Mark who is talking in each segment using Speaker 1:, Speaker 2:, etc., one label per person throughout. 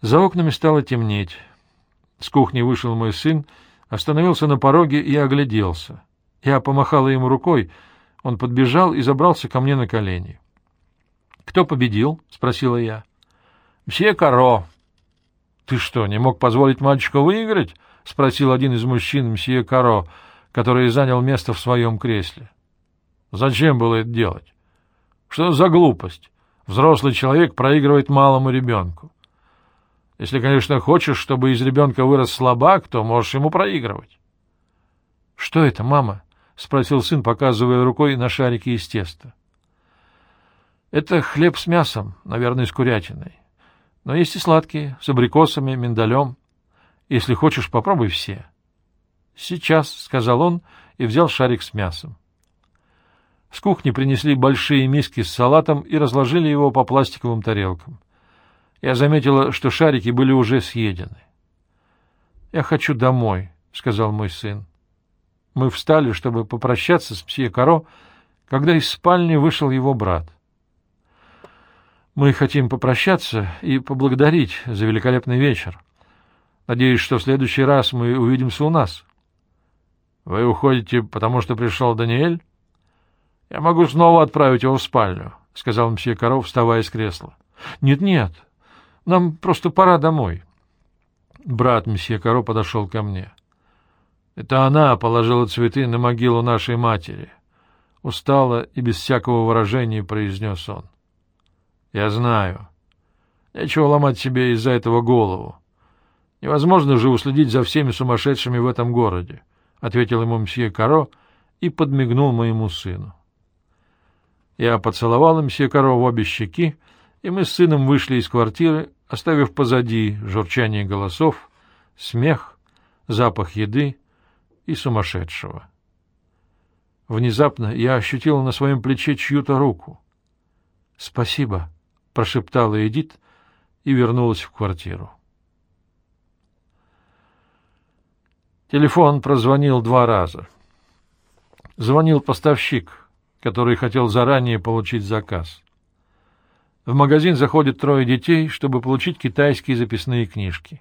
Speaker 1: За окнами стало темнеть. С кухни вышел мой сын, остановился на пороге и огляделся. Я помахала ему рукой, он подбежал и забрался ко мне на колени. — Кто победил? — спросила я. — Все коро. — Ты что, не мог позволить мальчику выиграть? — спросил один из мужчин мсье Каро, который занял место в своем кресле. — Зачем было это делать? Что за глупость? Взрослый человек проигрывает малому ребенку. Если, конечно, хочешь, чтобы из ребенка вырос слабак, то можешь ему проигрывать. — Что это, мама? — спросил сын, показывая рукой на шарики из теста. — Это хлеб с мясом, наверное, с курятиной. Но есть и сладкие, с абрикосами, миндалем. Если хочешь, попробуй все. — Сейчас, — сказал он и взял шарик с мясом. С кухни принесли большие миски с салатом и разложили его по пластиковым тарелкам. Я заметила, что шарики были уже съедены. — Я хочу домой, — сказал мой сын. Мы встали, чтобы попрощаться с псье Каро, когда из спальни вышел его брат. Мы хотим попрощаться и поблагодарить за великолепный вечер. Надеюсь, что в следующий раз мы увидимся у нас. — Вы уходите, потому что пришел Даниэль? — Я могу снова отправить его в спальню, — сказал мсье Каро, вставая с кресла. «Нет, — Нет-нет, нам просто пора домой. Брат месье Каро подошел ко мне. Это она положила цветы на могилу нашей матери. Устало и без всякого выражения произнес он. Я знаю. Нечего ломать себе из-за этого голову. Невозможно же уследить за всеми сумасшедшими в этом городе, — ответил ему мсье Каро и подмигнул моему сыну. Я поцеловал мсье Каро в обе щеки, и мы с сыном вышли из квартиры, оставив позади журчание голосов, смех, запах еды и сумасшедшего. Внезапно я ощутила на своем плече чью-то руку. «Спасибо», — прошептала Эдит и вернулась в квартиру. Телефон прозвонил два раза. Звонил поставщик, который хотел заранее получить заказ. В магазин заходят трое детей, чтобы получить китайские записные книжки.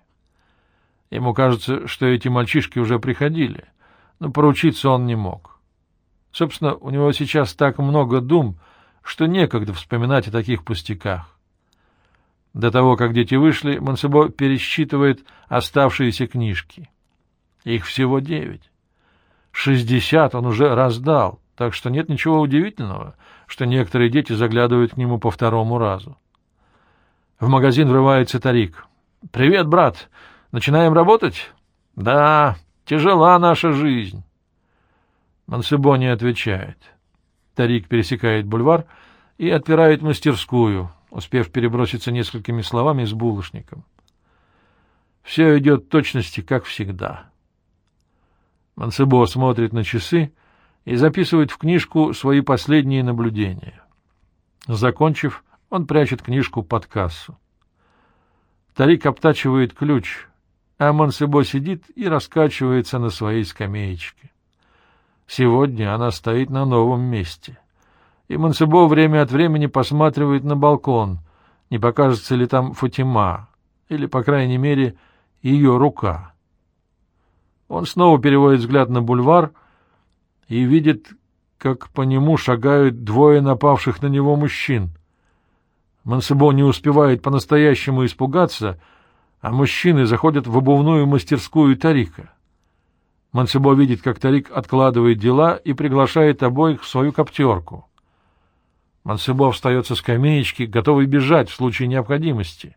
Speaker 1: Ему кажется, что эти мальчишки уже приходили, но поручиться он не мог. Собственно, у него сейчас так много дум, что некогда вспоминать о таких пустяках. До того, как дети вышли, Монсебо пересчитывает оставшиеся книжки. Их всего девять. Шестьдесят он уже раздал, так что нет ничего удивительного — что некоторые дети заглядывают к нему по второму разу. В магазин врывается Тарик. «Привет, брат! Начинаем работать?» «Да, тяжела наша жизнь». Мансебо не отвечает. Тарик пересекает бульвар и отпирает мастерскую, успев переброситься несколькими словами с булочником. Все идет точности, как всегда. Мансебо смотрит на часы и записывает в книжку свои последние наблюдения. Закончив, он прячет книжку под кассу. Тарик обтачивает ключ, а Монсебо сидит и раскачивается на своей скамеечке. Сегодня она стоит на новом месте. И Монсебо время от времени посматривает на балкон, не покажется ли там Фатима, или, по крайней мере, ее рука. Он снова переводит взгляд на бульвар — и видит, как по нему шагают двое напавших на него мужчин. Мансебо не успевает по-настоящему испугаться, а мужчины заходят в обувную мастерскую Тарика. Мансебо видит, как Тарик откладывает дела и приглашает обоих в свою коптерку. Мансебо встает со скамеечки, готовый бежать в случае необходимости.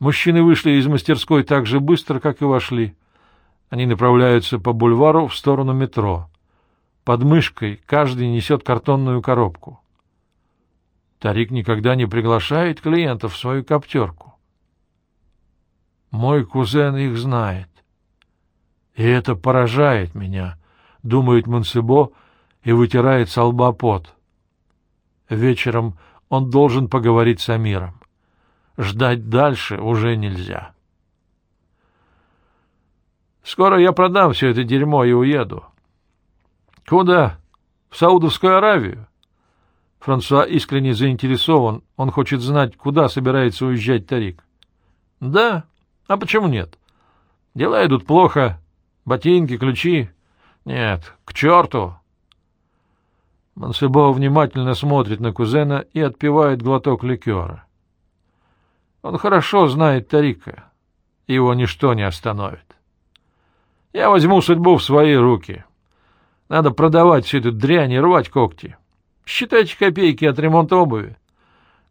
Speaker 1: Мужчины вышли из мастерской так же быстро, как и вошли. Они направляются по бульвару в сторону метро. Под мышкой каждый несет картонную коробку. Тарик никогда не приглашает клиентов в свою коптерку. Мой кузен их знает. И это поражает меня, — думает Монсебо и вытирает со лба пот. Вечером он должен поговорить с Амиром. Ждать дальше уже нельзя. Скоро я продам все это дерьмо и уеду. Куда? В Саудовскую Аравию? Франсуа искренне заинтересован. Он хочет знать, куда собирается уезжать Тарик. — Да. А почему нет? Дела идут плохо. Ботинки, ключи. Нет, к черту. Мансебо внимательно смотрит на кузена и отпивает глоток ликера. Он хорошо знает Тарика. Его ничто не остановит. Я возьму судьбу в свои руки. Надо продавать всю эту дрянь и рвать когти. Считайте копейки от ремонта обуви.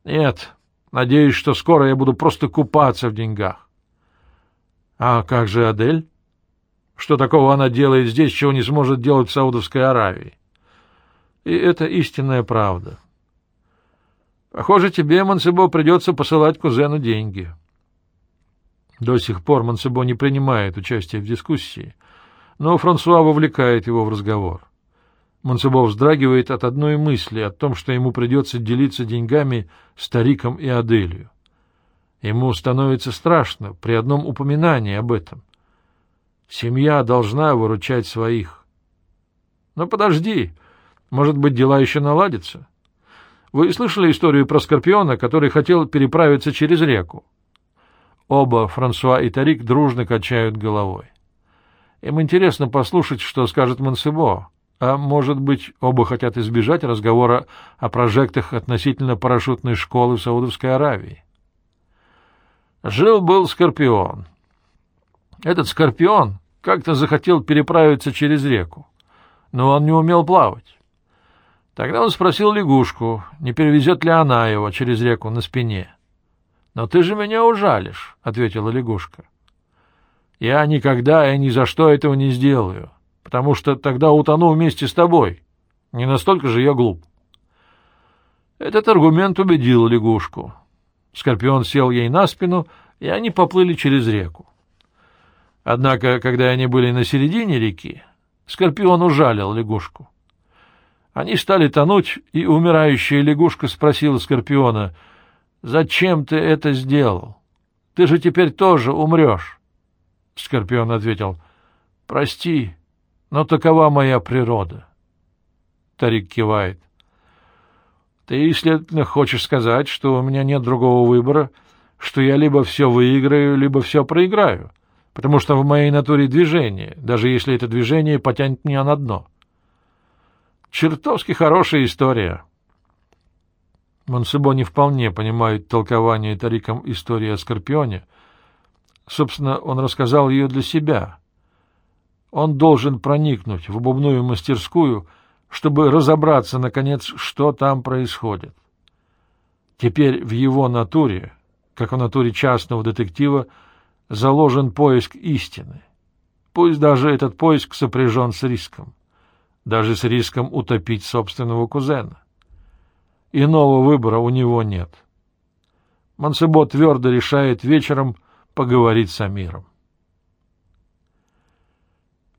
Speaker 1: Нет, надеюсь, что скоро я буду просто купаться в деньгах. А как же Адель? Что такого она делает здесь, чего не сможет делать в Саудовской Аравии? И это истинная правда. Похоже, тебе, Мансебо, придется посылать кузену деньги. До сих пор Мансебо не принимает участия в дискуссии, но Франсуа вовлекает его в разговор. Мансебо вздрагивает от одной мысли о том, что ему придется делиться деньгами стариком и Аделью. Ему становится страшно при одном упоминании об этом. Семья должна выручать своих. Но подожди, может быть, дела еще наладятся? Вы слышали историю про Скорпиона, который хотел переправиться через реку? Оба, Франсуа и Тарик, дружно качают головой. Им интересно послушать, что скажет Монсебо, а, может быть, оба хотят избежать разговора о прожектах относительно парашютной школы в Саудовской Аравии. Жил-был Скорпион. Этот Скорпион как-то захотел переправиться через реку, но он не умел плавать. Тогда он спросил лягушку, не перевезет ли она его через реку на спине. — Но ты же меня ужалишь, — ответила лягушка. — Я никогда и ни за что этого не сделаю, потому что тогда утону вместе с тобой. Не настолько же я глуп. Этот аргумент убедил лягушку. Скорпион сел ей на спину, и они поплыли через реку. Однако, когда они были на середине реки, Скорпион ужалил лягушку. Они стали тонуть, и умирающая лягушка спросила Скорпиона, «Зачем ты это сделал? Ты же теперь тоже умрешь». Скорпион ответил, «Прости, но такова моя природа». Тарик кивает. «Ты, следовательно, хочешь сказать, что у меня нет другого выбора, что я либо все выиграю, либо все проиграю, потому что в моей натуре движение, даже если это движение потянет меня на дно». Чертовски хорошая история. Монсебо не вполне понимает толкование Тариком истории о Скорпионе. Собственно, он рассказал ее для себя. Он должен проникнуть в обувную мастерскую, чтобы разобраться, наконец, что там происходит. Теперь в его натуре, как в натуре частного детектива, заложен поиск истины. Пусть даже этот поиск сопряжен с риском даже с риском утопить собственного кузена. Иного выбора у него нет. Мансебо твердо решает вечером поговорить с Амиром.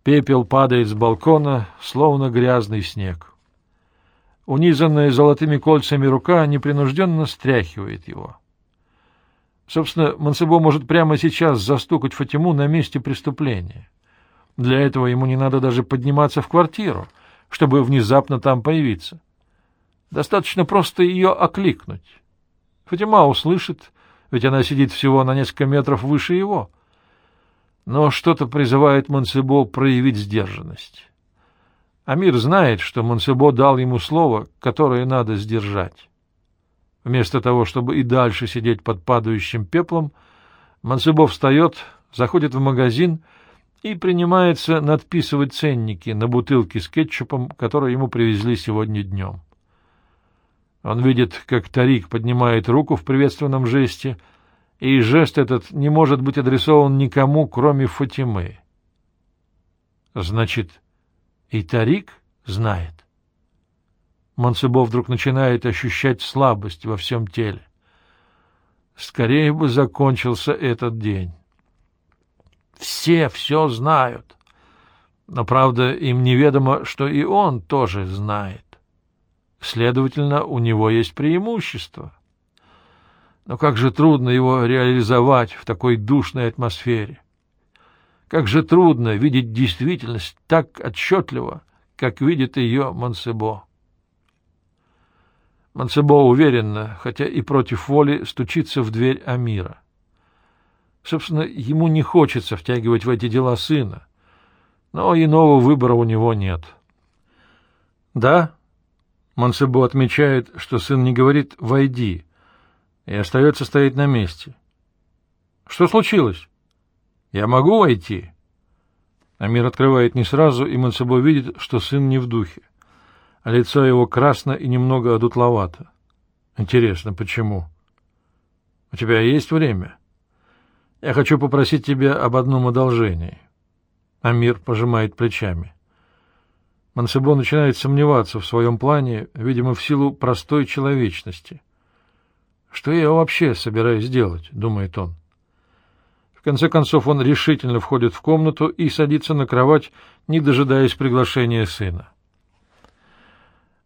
Speaker 1: Пепел падает с балкона, словно грязный снег. Унизанная золотыми кольцами рука непринужденно стряхивает его. Собственно, Мансебо может прямо сейчас застукать Фатиму на месте преступления. Для этого ему не надо даже подниматься в квартиру — чтобы внезапно там появиться. Достаточно просто ее окликнуть. Фатима услышит, ведь она сидит всего на несколько метров выше его. Но что-то призывает Монсебо проявить сдержанность. Амир знает, что Монсебо дал ему слово, которое надо сдержать. Вместо того, чтобы и дальше сидеть под падающим пеплом, Монсебо встает, заходит в магазин — и принимается надписывать ценники на бутылки с кетчупом, которые ему привезли сегодня днем. Он видит, как Тарик поднимает руку в приветственном жесте, и жест этот не может быть адресован никому, кроме Фатимы. Значит, и Тарик знает. Монсебо вдруг начинает ощущать слабость во всем теле. Скорее бы закончился этот день. Все все знают. Но, правда, им неведомо, что и он тоже знает. Следовательно, у него есть преимущество. Но как же трудно его реализовать в такой душной атмосфере. Как же трудно видеть действительность так отчетливо, как видит ее Монсебо. Монсебо уверенно, хотя и против воли, стучится в дверь Амира. Собственно, ему не хочется втягивать в эти дела сына, но иного выбора у него нет. «Да?» Монсебо отмечает, что сын не говорит «войди» и остается стоять на месте. «Что случилось?» «Я могу войти?» Амир открывает не сразу, и Монсебо видит, что сын не в духе, а лицо его красно и немного одутловато. Интересно, почему? У тебя есть время? Я хочу попросить тебя об одном одолжении. Амир пожимает плечами. Мансебо начинает сомневаться в своем плане, видимо, в силу простой человечности. «Что я вообще собираюсь делать?» — думает он. В конце концов он решительно входит в комнату и садится на кровать, не дожидаясь приглашения сына.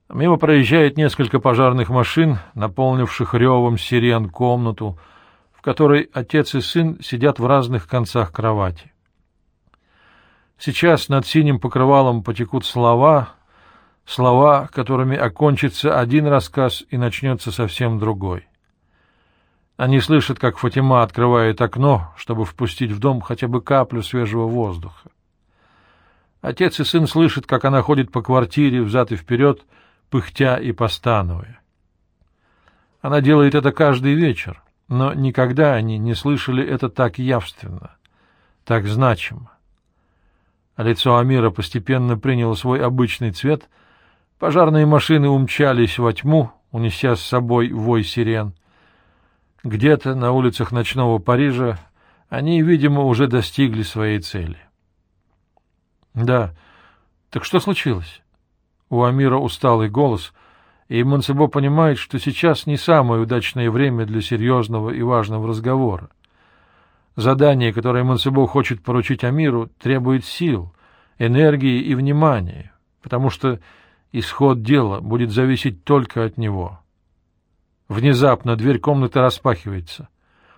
Speaker 1: Мимо проезжает несколько пожарных машин, наполнивших ревом сирен комнату, в которой отец и сын сидят в разных концах кровати. Сейчас над синим покрывалом потекут слова, слова, которыми окончится один рассказ и начнется совсем другой. Они слышат, как Фатима открывает окно, чтобы впустить в дом хотя бы каплю свежего воздуха. Отец и сын слышат, как она ходит по квартире взад и вперед, — пыхтя и постановая. Она делает это каждый вечер, но никогда они не слышали это так явственно, так значимо. Лицо Амира постепенно приняло свой обычный цвет, пожарные машины умчались во тьму, унеся с собой вой сирен. Где-то на улицах ночного Парижа они, видимо, уже достигли своей цели. Да, так что случилось? У Амира усталый голос, и Монсебо понимает, что сейчас не самое удачное время для серьезного и важного разговора. Задание, которое Монсебо хочет поручить Амиру, требует сил, энергии и внимания, потому что исход дела будет зависеть только от него. Внезапно дверь комнаты распахивается.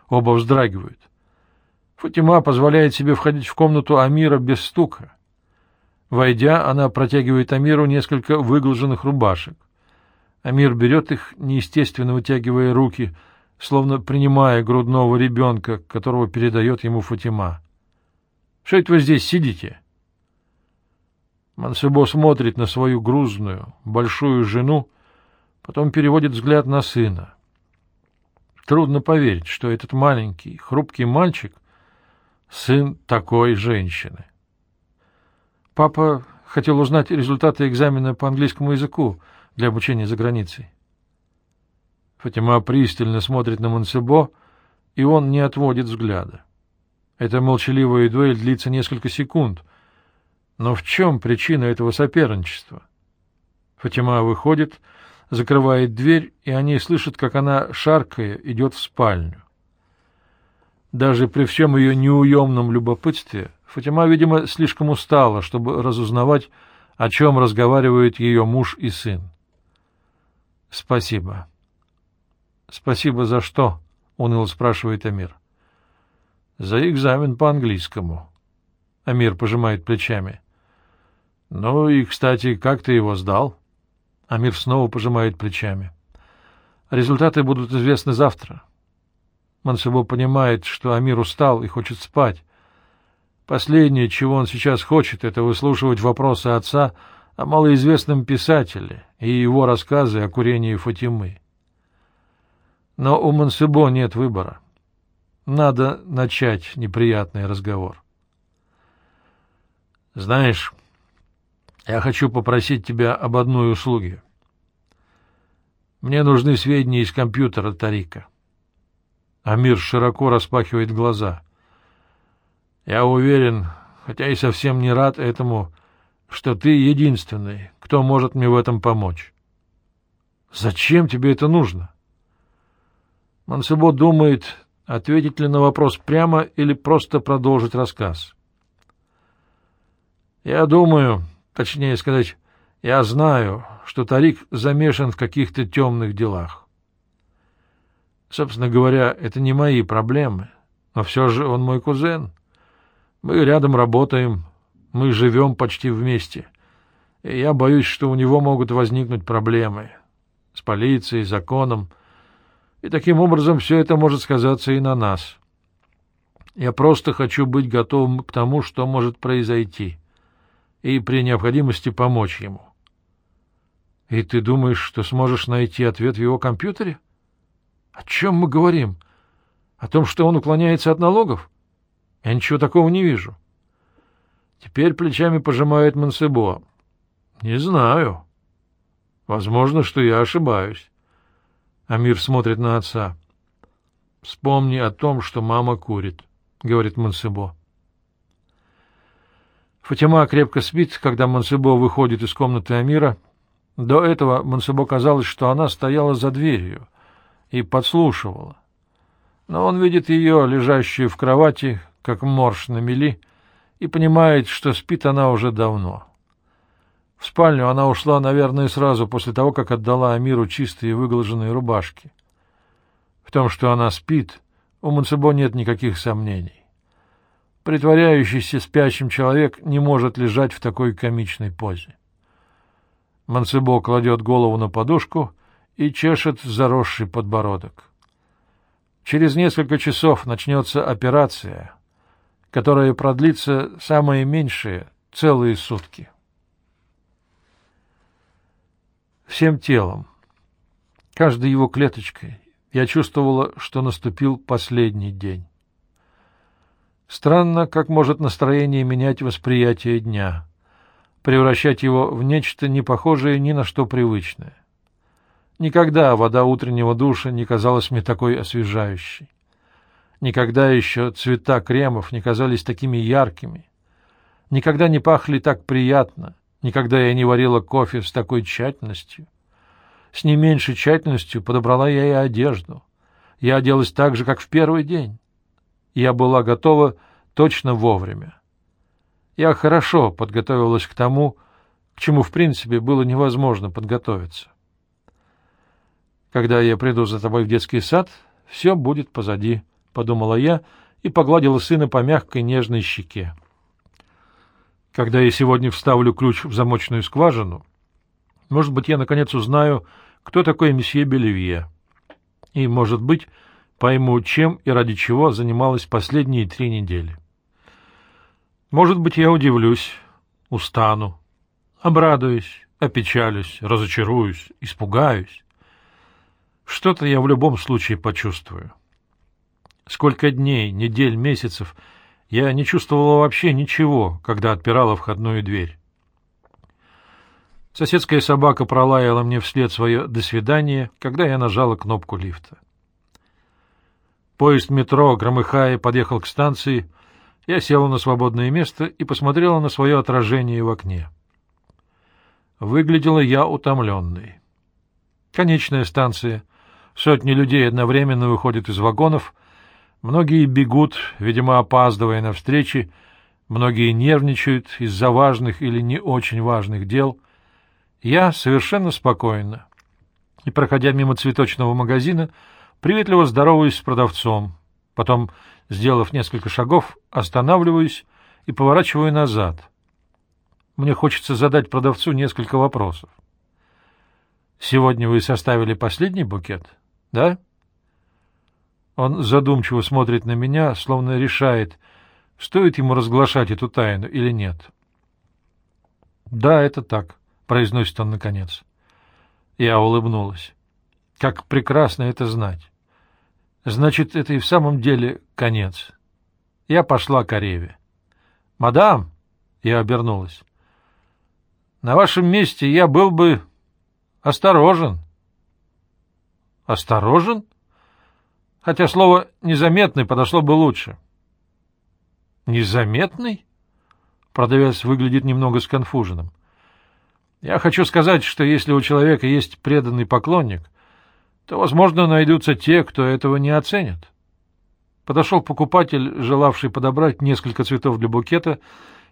Speaker 1: Оба вздрагивают. Фатима позволяет себе входить в комнату Амира без стука. Войдя, она протягивает Амиру несколько выглаженных рубашек. Амир берет их, неестественно вытягивая руки, словно принимая грудного ребенка, которого передает ему Фатима. — Что это вы здесь сидите? Мансебо смотрит на свою грузную, большую жену, потом переводит взгляд на сына. Трудно поверить, что этот маленький, хрупкий мальчик — сын такой женщины. Папа хотел узнать результаты экзамена по английскому языку для обучения за границей. Фатима пристально смотрит на Монсебо, и он не отводит взгляда. Эта молчаливая дуэль длится несколько секунд. Но в чем причина этого соперничества? Фатима выходит, закрывает дверь, и они слышат, как она, шаркая, идет в спальню. Даже при всем ее неуемном любопытстве Фатима, видимо, слишком устала, чтобы разузнавать, о чем разговаривают ее муж и сын. — Спасибо. — Спасибо за что? — уныло спрашивает Амир. — За экзамен по английскому. Амир пожимает плечами. — Ну и, кстати, как ты его сдал? Амир снова пожимает плечами. — Результаты будут известны завтра. Мансебо понимает, что Амир устал и хочет спать. Последнее, чего он сейчас хочет, это выслушивать вопросы отца о малоизвестном писателе и его рассказы о курении Фатимы. Но у Мансебо нет выбора. Надо начать неприятный разговор. Знаешь, я хочу попросить тебя об одной услуге. Мне нужны сведения из компьютера Тарика. Амир широко распахивает глаза — я уверен, хотя и совсем не рад этому, что ты единственный, кто может мне в этом помочь. Зачем тебе это нужно? Мансебо думает, ответить ли на вопрос прямо или просто продолжить рассказ. Я думаю, точнее сказать, я знаю, что Тарик замешан в каких-то темных делах. Собственно говоря, это не мои проблемы, но все же он мой кузен — мы рядом работаем, мы живем почти вместе. И я боюсь, что у него могут возникнуть проблемы с полицией, законом, и таким образом все это может сказаться и на нас. Я просто хочу быть готовым к тому, что может произойти, и при необходимости помочь ему. — И ты думаешь, что сможешь найти ответ в его компьютере? — О чем мы говорим? О том, что он уклоняется от налогов? Я ничего такого не вижу. Теперь плечами пожимает Мансебо. — Не знаю. Возможно, что я ошибаюсь. Амир смотрит на отца. — Вспомни о том, что мама курит. —— говорит Монсебо. Фатима крепко спит, когда Монсебо выходит из комнаты Амира. До этого Монсебо казалось, что она стояла за дверью и подслушивала. Но он видит ее, лежащую в кровати, как морж на мели, и понимает, что спит она уже давно. В спальню она ушла, наверное, сразу после того, как отдала Амиру чистые выглаженные рубашки. В том, что она спит, у Монсебо нет никаких сомнений. Притворяющийся спящим человек не может лежать в такой комичной позе. Монсебо кладет голову на подушку и чешет заросший подбородок. Через несколько часов начнется операция, которая продлится самые меньшие целые сутки. Всем телом, каждой его клеточкой я чувствовала, что наступил последний день. Странно, как может настроение менять восприятие дня, превращать его в нечто не похожее ни на что привычное. Никогда вода утреннего душа не казалась мне такой освежающей. Никогда еще цвета кремов не казались такими яркими. Никогда не пахли так приятно. Никогда я не варила кофе с такой тщательностью. С не меньшей тщательностью подобрала я и одежду. Я оделась так же, как в первый день. Я была готова точно вовремя. Я хорошо подготовилась к тому, к чему, в принципе, было невозможно подготовиться. Когда я приду за тобой в детский сад, все будет позади, — подумала я и погладила сына по мягкой нежной щеке. Когда я сегодня вставлю ключ в замочную скважину, может быть, я, наконец, узнаю, кто такой месье Белевье. И, может быть, пойму, чем и ради чего занималась последние три недели. Может быть, я удивлюсь, устану, обрадуюсь, опечалюсь, разочаруюсь, испугаюсь. Что-то я в любом случае почувствую. Сколько дней, недель, месяцев я не чувствовала вообще ничего, когда отпирала входную дверь. Соседская собака пролаяла мне вслед свое «до свидания», когда я нажала кнопку лифта. Поезд метро, громыхая, подъехал к станции. Я села на свободное место и посмотрела на свое отражение в окне. Выглядела я утомленной. Конечная станция. Сотни людей одновременно выходят из вагонов. Многие бегут, видимо, опаздывая на встречи. Многие нервничают из-за важных или не очень важных дел — я совершенно спокойно. И, проходя мимо цветочного магазина, приветливо здороваюсь с продавцом. Потом, сделав несколько шагов, останавливаюсь и поворачиваю назад. Мне хочется задать продавцу несколько вопросов. «Сегодня вы составили последний букет, да?» Он задумчиво смотрит на меня, словно решает, стоит ему разглашать эту тайну или нет. «Да, это так», — произносит он наконец. Я улыбнулась. Как прекрасно это знать. Значит, это и в самом деле конец. Я пошла к Ореве. «Мадам!» — я обернулась. «На вашем месте я был бы осторожен». «Осторожен?» Хотя слово «незаметный» подошло бы лучше. «Незаметный?» Продавец выглядит немного сконфуженным. Я хочу сказать, что если у человека есть преданный поклонник, то, возможно, найдутся те, кто этого не оценит. Подошел покупатель, желавший подобрать несколько цветов для букета,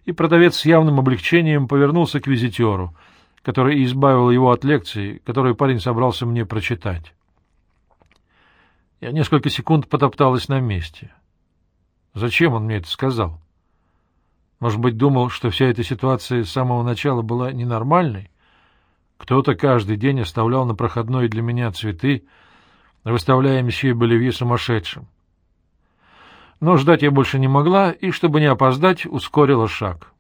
Speaker 1: и продавец с явным облегчением повернулся к визитеру, который избавил его от лекции, которую парень собрался мне прочитать. Я несколько секунд потопталась на месте. Зачем он мне это сказал? Может быть, думал, что вся эта ситуация с самого начала была ненормальной? Кто-то каждый день оставлял на проходной для меня цветы, выставляя месье Болевье сумасшедшим. Но ждать я больше не могла, и, чтобы не опоздать, ускорила шаг.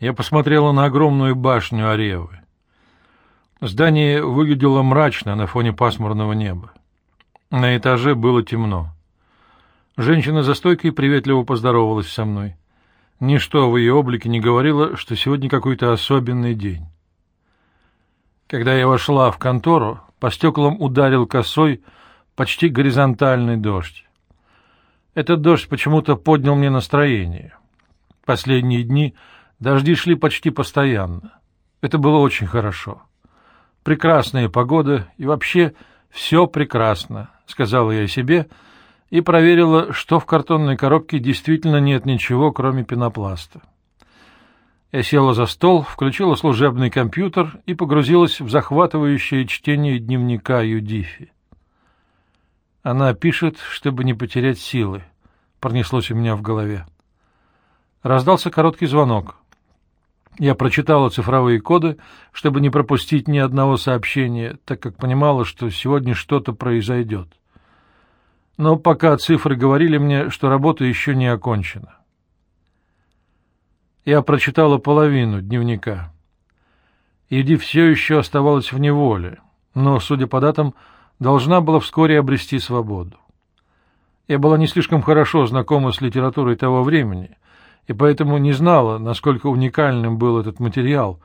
Speaker 1: Я посмотрела на огромную башню Оревы. Здание выглядело мрачно на фоне пасмурного неба. На этаже было темно. Женщина за стойкой приветливо поздоровалась со мной. Ничто в ее облике не говорило, что сегодня какой-то особенный день. Когда я вошла в контору, по стеклам ударил косой, почти горизонтальный дождь. Этот дождь почему-то поднял мне настроение. Последние дни дожди шли почти постоянно. Это было очень хорошо. Прекрасная погода и вообще все прекрасно, сказала я себе — и проверила, что в картонной коробке действительно нет ничего, кроме пенопласта. Я села за стол, включила служебный компьютер и погрузилась в захватывающее чтение дневника Юдифи. Она пишет, чтобы не потерять силы, пронеслось у меня в голове. Раздался короткий звонок. Я прочитала цифровые коды, чтобы не пропустить ни одного сообщения, так как понимала, что сегодня что-то произойдет но пока цифры говорили мне, что работа еще не окончена. Я прочитала половину дневника. Иди все еще оставалась в неволе, но, судя по датам, должна была вскоре обрести свободу. Я была не слишком хорошо знакома с литературой того времени, и поэтому не знала, насколько уникальным был этот материал.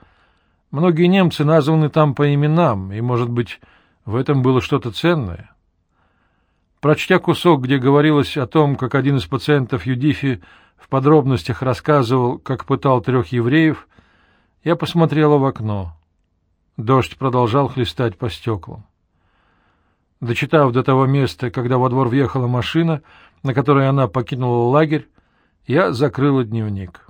Speaker 1: Многие немцы названы там по именам, и, может быть, в этом было что-то ценное. Прочтя кусок, где говорилось о том, как один из пациентов Юдифи в подробностях рассказывал, как пытал трех евреев, я посмотрела в окно. Дождь продолжал хлестать по стеклам. Дочитав до того места, когда во двор въехала машина, на которой она покинула лагерь, я закрыла дневник.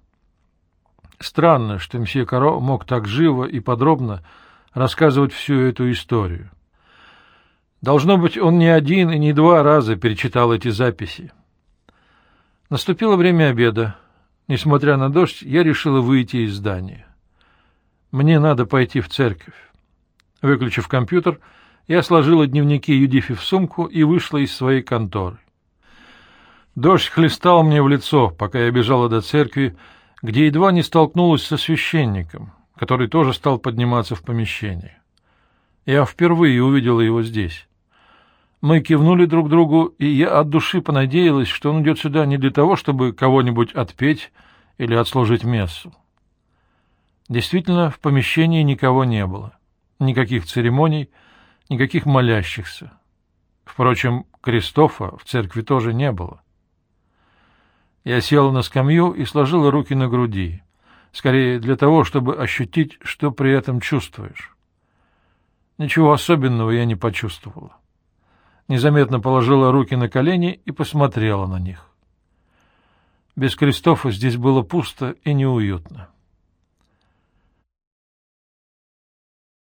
Speaker 1: Странно, что мсье Каро мог так живо и подробно рассказывать всю эту историю. Должно быть, он не один и не два раза перечитал эти записи. Наступило время обеда. Несмотря на дождь, я решила выйти из здания. Мне надо пойти в церковь. Выключив компьютер, я сложила дневники Юдифи в сумку и вышла из своей конторы. Дождь хлестал мне в лицо, пока я бежала до церкви, где едва не столкнулась со священником, который тоже стал подниматься в помещение. Я впервые увидела его здесь. Мы кивнули друг другу, и я от души понадеялась, что он идет сюда не для того, чтобы кого-нибудь отпеть или отслужить мессу. Действительно, в помещении никого не было. Никаких церемоний, никаких молящихся. Впрочем, Кристофа в церкви тоже не было. Я села на скамью и сложила руки на груди, скорее для того, чтобы ощутить, что при этом чувствуешь. Ничего особенного я не почувствовала незаметно положила руки на колени и посмотрела на них. Без Кристофа здесь было пусто и неуютно.